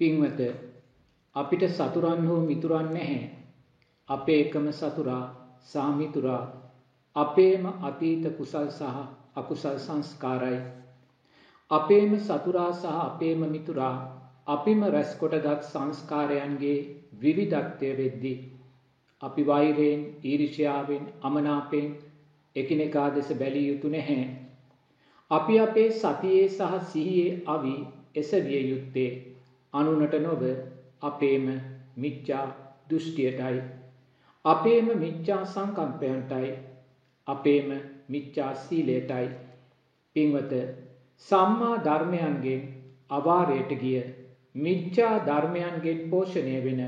පින්වත අපිට සතුරන් හෝ මිතුරන් නැහැ. අපේ එකම සතුරා සහ මිතුරා අපේම අතීත කුසල් සහ අකුසල් සංස්කාරයි. අපේම සතුරා සහ අපේම මිතුරා අපිම රැස් කොටගත් සංස්කාරයන්ගේ විවිධත්වය වෙද්දී අපි වෛරයෙන් ඊර්ෂ්‍යාවෙන් අමනාපෙන් එකිනෙකා දෙස බැලිය යුතු නැහැ. අපි අපේ සතියේ සහ සිහියේ අවි එසවිය යුත්තේ අනුනට නොව අපේම මිච්ඡා දෘෂ්ටියටයි. අපේම මිච්ඡා සංකල්පයන්ටයි. අපේම මිච්ඡා සීලයටයි. පින්වත සම්මා ධර්මයන්ගෙන් අවාරයට ගිය මිච්ඡා ධර්මයන්ගෙන් පෝෂණය වෙන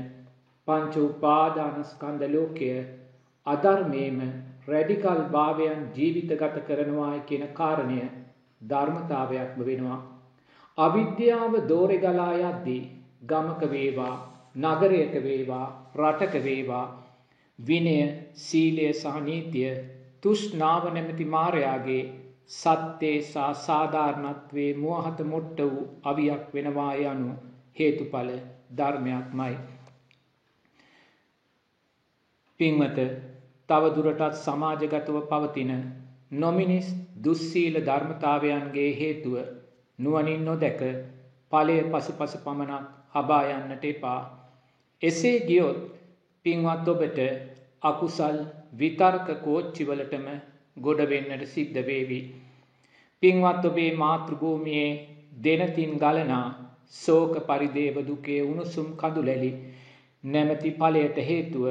පංච උපාදානස්කන්ධ ලෝකය අධර්මයේම රැඩිකල් භාවයන් ජීවිතගත කරනවා කියන කාරණය ධර්මතාවයක්ම වෙනවා. අවිද්‍යාව දෝරෙ ගලා යද්දී ගමක වේවා නගරයක වේවා රටක වේවා විනය සීලය සහ නීතිය තුෂ්ණාව නැමැති මාරයාගේ සත්‍යයේ සා සාධාරණත්වයේ මුවහත මොට්ට වූ අවියක් වෙනවා යනු හේතුඵල ධර්මයක්මයි. පින්වත තවදුරටත් සමාජගතව පවතින නොමිනිස් දුස්සීල ධර්මතාවයන්ගේ හේතුව නුවනින් නොදැක ඵලය පසුපස පමණක් හබා යන්නට එපා. එසේ ගියොත් පින්වත් ඔබට අකුසල් විතර්ක කෝච්චිවලටම ගොඩ වෙන්නට සිද්ධ වේවි. පින්වත් ඔබේ මාතෘභූමියේ දෙනතින් ගලනා ශෝක පරිදේව දුකේ උණුසුම් කඳුලැලි නැමැති ඵලයට හේතුව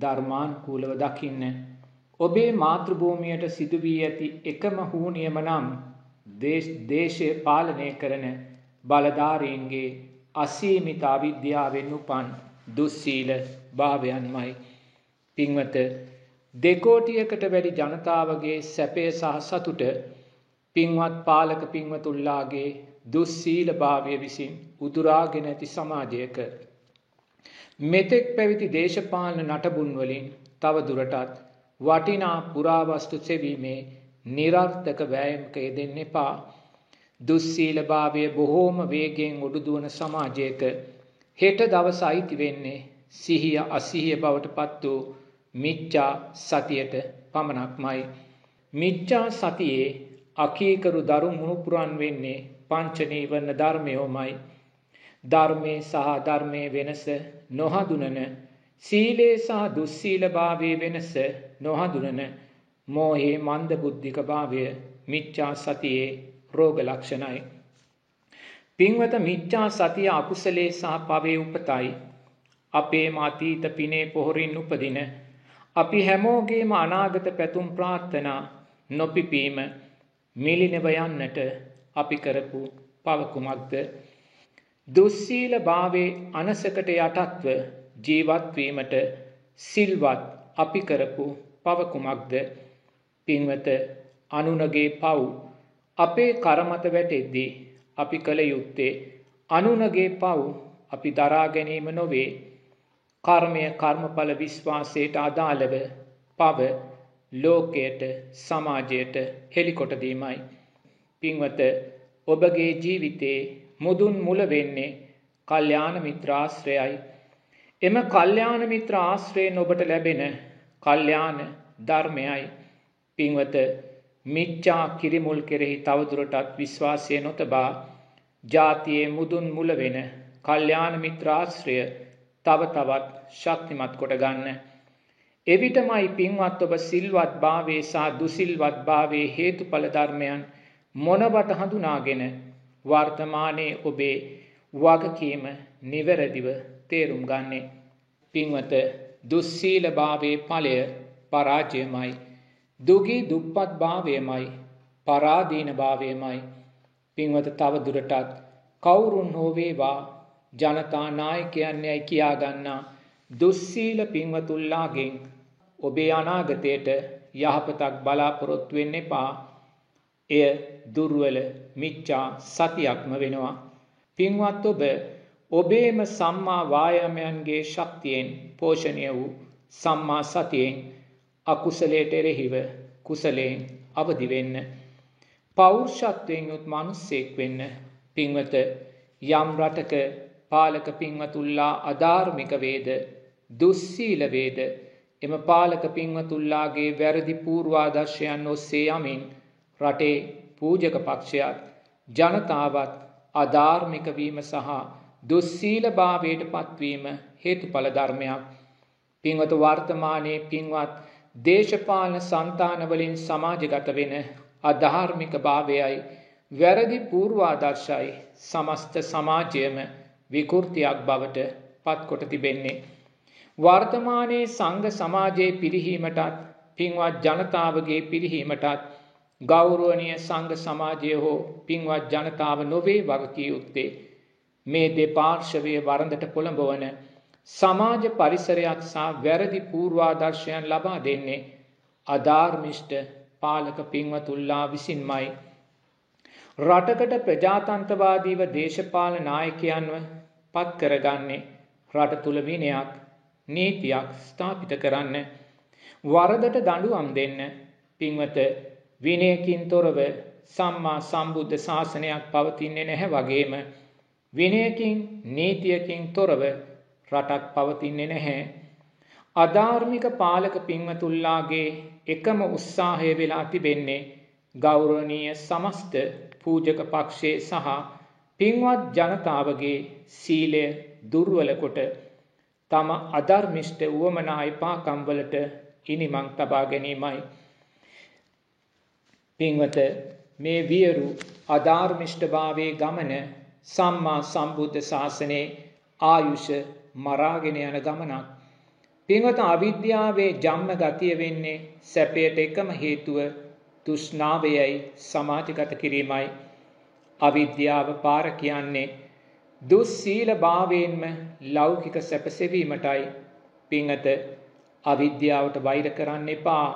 ධර්මානුකූලව දකින්න. ඔබේ මාතෘභූමියට සිදුවී ඇති එකම හූනියම නම් දේශය පාලනය කරන බලධාරීන්ගේ අසීමිත අවිද්‍යාවෙන් උපන් දුස්සීල භාවයන්මයි. පින්වත දෙකෝටියකට වැඩි ජනතාවගේ සැපය සහ සතුට පින්වත් පාලක පින්වතුල්ලාගේ දුස්සීල භාවය විසින් උදුරාගෙන ඇති සමාජයක. මෙතෙක් පැවිති දේශපාලන නටබුන්වලින් තව දුරටත් වටිනා පුරාවස්තු සෙවීමේ නිරර්ථක වෑයමක යෙදෙන්න එපා. දුස්සීල භාවය බොහෝම වේගෙන් ඔඩුදුවන සමාජයක හෙට දවස අයිති වෙන්නේ සිහිය අසිහිය බවට පත් වූ මිච්ඡා සතියට පමණක්මයි. මිච්ඡා සතියේ අකීකරු දරු මුණුපුරන් වෙන්නේ පංච නීවරණ ධර්මයෝමයි. ධර්මයේ සහ ධර්මයේ වෙනස නොහඳුනන සීලේ සහ දුස්සීලභාවයේ වෙනස නොහඳුනන මෝහේ මන්ද බුද්ධික භාවය මිච්ඡා සතියේ රෝග ලක්ෂණයි. පින්වත මිච්ඡා සතිය අකුසලේ සහ පවේ උපතයි. අපේ මාතීත පිනේ පොහොරින් උපදින අපි හැමෝගේම අනාගත පැතුම් ප්‍රාර්ථනා නොපිපීම මිලිනව යන්නට අපි කරපු පවකුමක්ද දුස්සීල භාවේ අනසකට යටත්ව ජීවත්වීමට සිල්වත් අපි කරපු පවකුමක්ද පින්වත අනුනගේ පව් අපේ කරමත වැටෙද්දී අපි කළ යුත්තේ අනුනගේ පව් අපි දරා ගැනීම නොවේ කර්මය කර්මඵල විශ්වාසයට අදාළව පව ලෝකයට සමාජයට හෙළිකොට දීමයි. පින්වත ඔබගේ ජීවිතේ මුදුන් මුල වෙන්නේ කල්යාණ මිත්‍රාශ්‍රයයි. එම කල්යාණ මිත්‍ර ආශ්‍රයෙන් ඔබට ලැබෙන කල්යාණ ධර්මයයි. පින්වත මිච්ඡා කිරිමුල් කෙරෙහි තවදුරටත් විශ්වාසය නොතබා ජාතියේ මුදුන් මුල වෙන කල්යාණ මිත්‍රාශ්‍රය තව තවත් ශක්තිමත් කොට ගන්න. එවිටමයි පින්වත් ඔබ සිල්වත් භාවේ සහ දුසිල්වත් භාවේ හේතුඵල ධර්මයන් මොනවට හඳුනාගෙන වර්තමානයේ ඔබේ වගකීම නිවැරදිව තේරුම් ගන්නේ. පින්වත දුස්සීල භාවේ ඵලය පරාජයමයි. දුගී දුප්පත් භාවයමයි පරාදීන භාවයමයි. පින්වත තව දුරටත් කවුරුන් හෝ වේවා ජනතා නායකයන් යයි කියාගන්නා දුස්සීල පින්වතුල්ලාගෙන් ඔබේ අනාගතයට යහපතක් බලාපොරොත්තු වෙන්න එපා. එය දුර්වල මිච්ඡා සතියක්ම වෙනවා. පින්වත් ඔබ ඔබේම සම්මා වායාමයන්ගේ ශක්තියෙන් පෝෂණය වූ සම්මා සතියෙන් අකුසලයට එරෙහිව කුසලයෙන් අවදි වෙන්න. පෞරුෂත්වයෙන් යුත් මිනිසෙක් වෙන්න. පින්වත යම් රටක පාලක පින්වතුල්ලා අධාර්මික වේද දුස්සීල වේද එම පාලක පින්වතුල්ලාගේ වැරදි පූර්වාදර්ශයන් ඔස්සේ යමින් රටේ පූජක පක්ෂයත් ජනතාවත් අධාර්මික වීම සහ දුස්සීල භාවයට පත්වීම හේතුඵල ධර්මයක් පින්වත වර්තමානයේ පින්වත් දේශපාලන సంతානවලින් සමාජගත වෙන අධාර්මික භාවයයි වැරදි පූර්වාදර්ශයි සමස්ත සමාජයම විකෘතියක් බවට පත්කොට තිබෙන්නේ. වර්තමානයේ සංඝ සමාජයේ පිරිහීමටත් පින්වත් ජනතාවගේ පිරිහීමටත් ගෞරවනීය සංඝ සමාජය හෝ පින්වත් ජනතාව නොවේ වගකිය යුත්තේ මේ දෙපාර්ශවයේ වරඳට පොළඹවන සමාජ පරිසරයක් සහ වැරදි පූර්වාදර්ශයන් ලබා දෙන්නේ අධාර්මිෂ්ට පාලක පින්වතුල්ලා විසින්මයි. රටකට ප්‍රජාතන්ත්‍රවාදීව දේශපාල නායකයන්ව පත් කරගන්නේ රට තුළ විනයක් නීතියක් ස්ථාපිත කරන්න වරදට දඩුවම් දෙන්න පින්වත විනයකින් තොරව සම්මා සම්බුද්ධ ශාසනයක් පවතින්නේ නැහැ වගේම විනයකින් නීතියකින් තොරව රටක් පවතින්නේ නැහැ. අධාර්මික පාලක පින්වතුල්ලාගේ එකම උත්සාහය වෙලා තිබෙන්නේ ගෞරවනීය සමස්ත පූජක පක්ෂයේ සහ පින්වත් ජනතාවගේ සීලය දුර්වල කොට තම අධර්මිෂ්ට වුවමනා එපාකම්වලට ඉනිමං තබා ගැනීමයි. පින්වත මේ වියරු අධාර්මිෂ්ඨභාවයේ ගමන සම්මා සම්බුද්ධ ශාසනයේ ආයුෂ මරාගෙන යන ගමනක්. පින්වත අවිද්‍යාවේ ජම්ම ගතිය වෙන්නේ සැපයට එකම හේතුව තුෂ්ණාවයයි සමාජගත කිරීමයි. අවිද්‍යාව පාර කියන්නේ දුස්සීල භාවයෙන්ම ලෞකික සැපසෙවීමටයි පිංහත අවිද්‍යාවට වෛර කරන්න එපා.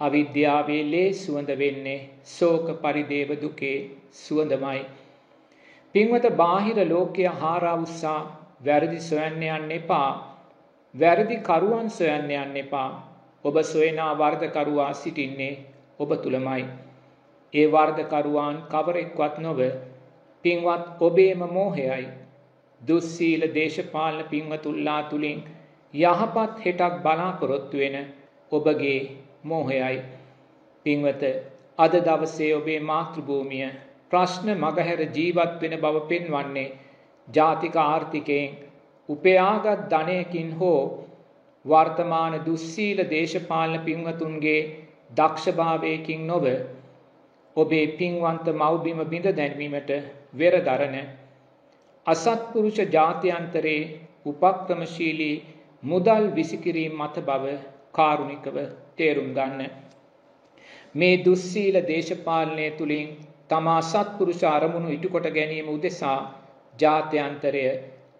අවිද්‍යාවේ ලේ සුවඳ වෙන්නේ සෝක පරිදේව දුකේ සුවඳමයි. පින්වත බාහිර ලෝකය හාරා උත්සා වැරදි සොයන්න යන්න එපා. වැරදි කරුවන් සොයන්න යන්න එපා. ඔබ සොයනා වර්ධකරුවා සිටින්නේ ඔබ තුළමයි. ඒ වර්ධකරුවාන් කවරෙක්වත් නොව පින්වත් ඔබේම මෝහයයි. දුස්සීල දේශපාලන පින්වතුල්ලා තුළින් යහපත් හෙටක් බලාපොරොත්තු වෙන ඔබගේ මෝහයයි. පින්වත අද දවසේ ඔබේ මාතෘභූමිය ප්‍රශ්න මගහැර ජීවත් වෙන බව පෙන්වන්නේ ජාතික ආර්ථිකයෙන් උපයාගත් ධනයකින් හෝ වර්තමාන දුස්සීල දේශපාලන පින්වතුන්ගේ දක්ෂභාවයකින් නොව ඔබේ පින්වන්ත මව්බිම බිඳ දැන්වීමට වෙරදරන අසත්පුරුෂ ජාත්‍යන්තරයේ උපක්‍රමශීලී මුදල් විසිකිරීම මත බව කාරුණිකව තේරුම් ගන්න. මේ දුස්සීල දේශපාලනය තුළින් තමා සත්පුරුෂ අරමුණු ඉටුකොට ගැනීම උදෙසා ජාත්‍යන්තරය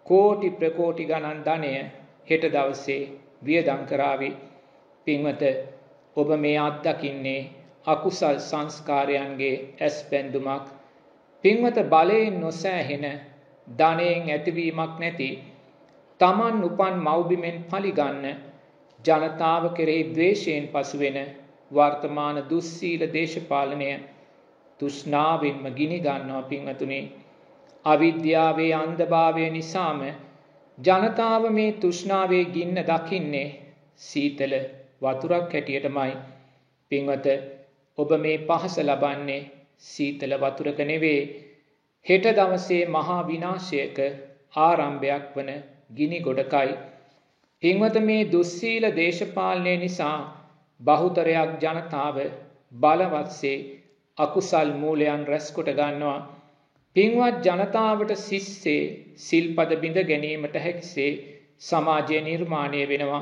කෝටි ප්‍රකෝටි ගණන් ධනය හෙට දවසේ වියදං කරාවි පින්වත ඔබ මේ අත්දකින්නේ අකුසල් සංස්කාරයන්ගේ ඇස් පැන්දුමක් පින්වත බලයෙන් නොසෑහෙන ධනයෙන් ඇතිවීමක් නැති තමන් උපන් මව්බිමෙන් පලිගන්න ජනතාව කෙරෙහි දවේශයෙන් පසුවෙන වර්තමාන දුස්සීල දේශපාලනය තුෂ්නාවෙන්ම ගිනි ගන්නවා පින්වතුනේ. අවිද්‍යාවේ අන්ධභාවය නිසාම ජනතාව මේ තුෂ්ණාවේ ගින්න දකින්නේ සීතල වතුරක් හැටියටමයි. පින්වත ඔබ මේ පහස ලබන්නේ සීතල වතුරක නෙවේ. හෙට දවසේ මහා විනාශයක ආරම්භයක් වන ගිනි ගොඩකයි. පින්වත මේ දුස්සීල දේශපාලනය නිසා බහුතරයක් ජනතාව බලවත්සේ අකුසල් මූලයන් රැස්කොට ගන්නවා. පින්වත් ජනතාවට සිස්සේ සිල්පද බිඳ ගැනීමට හැකිසේ සමාජය නිර්මාණය වෙනවා.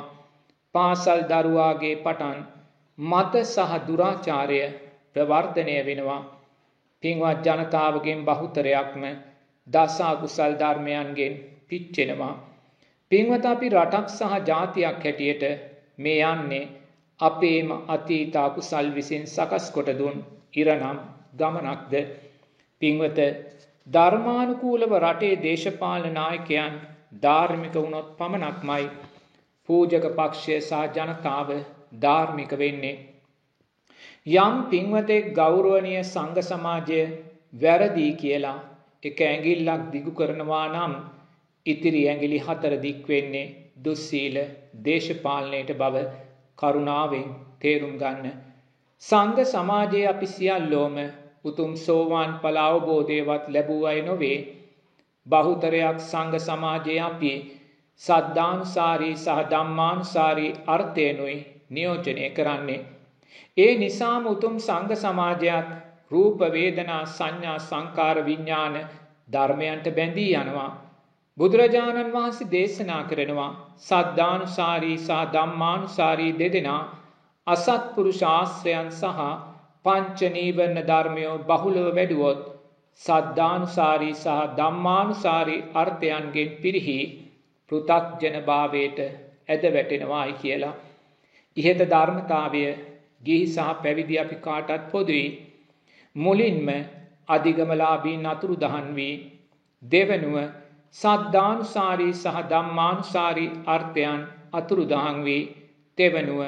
පාසල් දරුවාගේ පටන් මත සහ දුරාචාරය ප්‍රවර්ධනය වෙනවා. පින්වත් ජනතාවගෙන් බහුතරයක්ම දසා කුසල් ධර්මයන්ගෙන් පිච්චෙනවා. පින්වත අපි රටක් සහ ජාතියක් හැටියට මේ යන්නේ අපේම අතීතා කුසල් විසින් සකස් කොට දුන් ඉරනම් ගමනක්ද පින්වත ධර්මානුකූලව රටේ දේශපාලන නායකයන් ධාර්මික වුණොත් පමණක්මයි පූජක පක්ෂය සහ ජනතාව ධාර්මික වෙන්නේ. යම් පින්වතෙක් ගෞරවනීය සංඝ සමාජය වැරදි කියලා එක ඇඟිල්ලක් දිගු කරනවා නම් ඉතිරි ඇඟිලි හතර දික් වෙන්නේ දුස්සීල දේශපාලනයට බව කරුණාවෙන් තේරුම් ගන්න. සංඝ සමාජයේ අපි සියල්ලෝම උතුම් සෝවාන් ඵල අවබෝධයවත් ලැබුව අය නොවේ. බහුතරයක් සංඝ සමාජයේ අපි සද්ධානුසාරී සහ ධම්මානුසාරී අර්ථයනුයි නියෝජනය කරන්නේ. ඒ නිසාම උතුම් සංඝ සමාජයත් රූප වේදනා සංඥා සංකාර විඥාන ධර්මයන්ට බැඳී යනවා. බුදුරජාණන් වහන්සේ දේශනා කරනවා සද්ධානුසාරී සහ ධම්මානුසාරී දෙදෙනා අසත්පුරුෂ ආශ්‍රයන් සහ පංච නීවරණ ධර්මයෝ බහුලව වැඩුවොත් සද්ධානුසාරී සහ ධම්මානුසාරී අර්ථයන්ගෙන් පිරිහි පෘථග්ජන භාවයට ඇද වැටෙනවායි කියලා. ඉහත ධර්මතාවය ගිහි සහ පැවිදි අපි කාටත් පොදුයි. මුලින්ම අධිගමලාබී නතුරු දහන් වී දෙවනුව සද්ධානුසාරී සහ ධම්මානුසාරී අර්ථයන් අතුරුදහන් වී තෙවනුව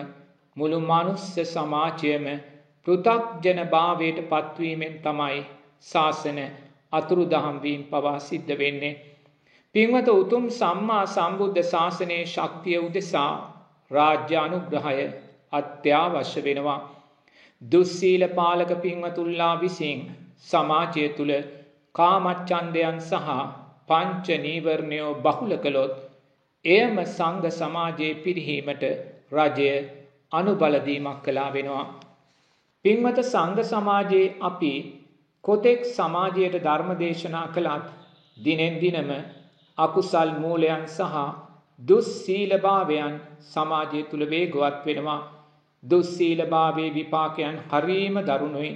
මුළු මනුස්ස සමාජයම පෘථග්ජන භාවයට පත්වීමෙන් තමයි ශාසන අතුරුදහම් වීම පවා සිද්ධ වෙන්නේ. පින්වත උතුම් සම්මා සම්බුද්ධ ශාසනයේ ශක්තිය උදෙසා රාජ්‍ය අනුග්‍රහය අත්‍යවශ්‍ය වෙනවා. දුස්සීල පාලක පින්වතුල්ලා විසින් සමාජය තුළ කාමච්චන්දයන් සහ පංච නීවරණයෝ බහුල කළොත් එයම සංඝ සමාජයේ පිරිහීමට රජය අනුබලදීමක් කලා වෙනවා. පින්වත සංඝ සමාජයේ අපි කොතෙක් සමාජයට ධර්ම දේශනා කළත් දිනෙන් දිනම අකුසල් මූලයන් සහ දුස්සීලභාවයන් සමාජය තුළ වේගවත් වෙනවා. දුස්සීලභාවේ විපාකයන් හරීම දරුණුයි.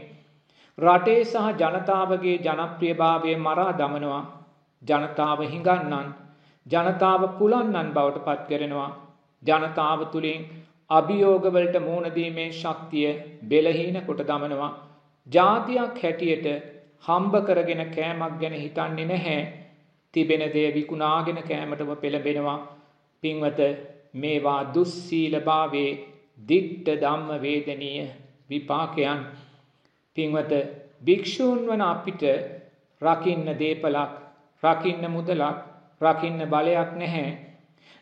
රටේ සහ ජනතාවගේ ජනප්‍රියභාවය මරා දමනවා. ජනතාව හිඟන්නන් ජනතාව පුලන්නන් බවට පත් කරනවා. ජනතාව තුළින් අභියෝගවලට මූුණදීමේ ශක්තිය බෙලහීන කොට දමනවා. ජාතියක් හැටියට හම්බ කරගෙන කෑමක් ගැන හිතන්නේ නැහැ. තිබෙන දේ විකුණාගෙන කෑමටම පෙළබෙනවා. පින්වත මේවා දුස්සීලභාවේ දිට්ට ධම්ම වේදනීය විපාකයන් පින්වත භික්‍ෂූන් වන අපිට රකින්න දේපලක් රකින්න මුදලක් රකින්න බලයක් නැහැ.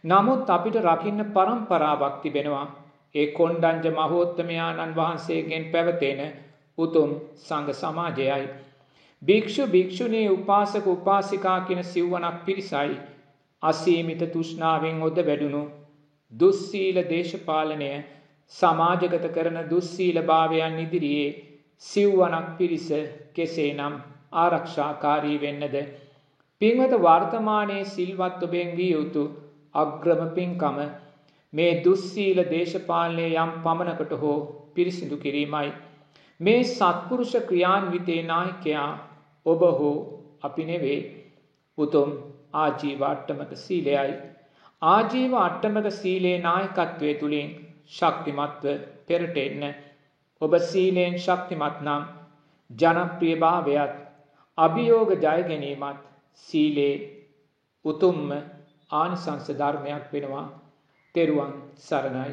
නමුත් අපිට රකින්න පරම්පරාවක් තිබෙනවා. ඒ කොණ්ඩංජ මහෝත්තමයාණන් වහන්සේගෙන් පැවතෙන උතුම් සංඝ සමාජයයි. භික්ෂු භික්ෂුණී උපාසක උපාසිකා කියන සිව්වනක් පිරිසයි අසීමිත තුෂ්ණාවෙන් ඔද වැඩුණු දුස්සීල දේශපාලනය සමාජගත කරන දුස්සීල භාවයන් ඉදිරියේ සිව්වනක් පිරිස කෙසේ නම් ආරක්ෂාකාරී වෙන්නද පින්වත වර්තමානයේ සිල්වත් ඔබෙන් විය යුතු අග්‍රම පින්කම මේ දුස්සීල දේශපාලනය යම් පමණකට හෝ පිරිසිදු කිරීමයි. මේ සත්පුරුෂ ක්‍රියාන්විතේ නායකයා ඔබ හෝ අපි නෙවේ උතුම් ආජීව අට්ටමක සීලයයි. ආජීව අට්ටමක සීලේ නායකත්වය තුළින් ශක්තිමත්ව පෙරට එන්න ඔබ සීලයෙන් ශක්තිමත් නම් ජනප්‍රියභාවයත් අභියෝග ජයගැනීමත් සීලේ උතුම්ම ආනිසංස ධර්මයක් වෙනවා. තෙරුවන් සරණයි.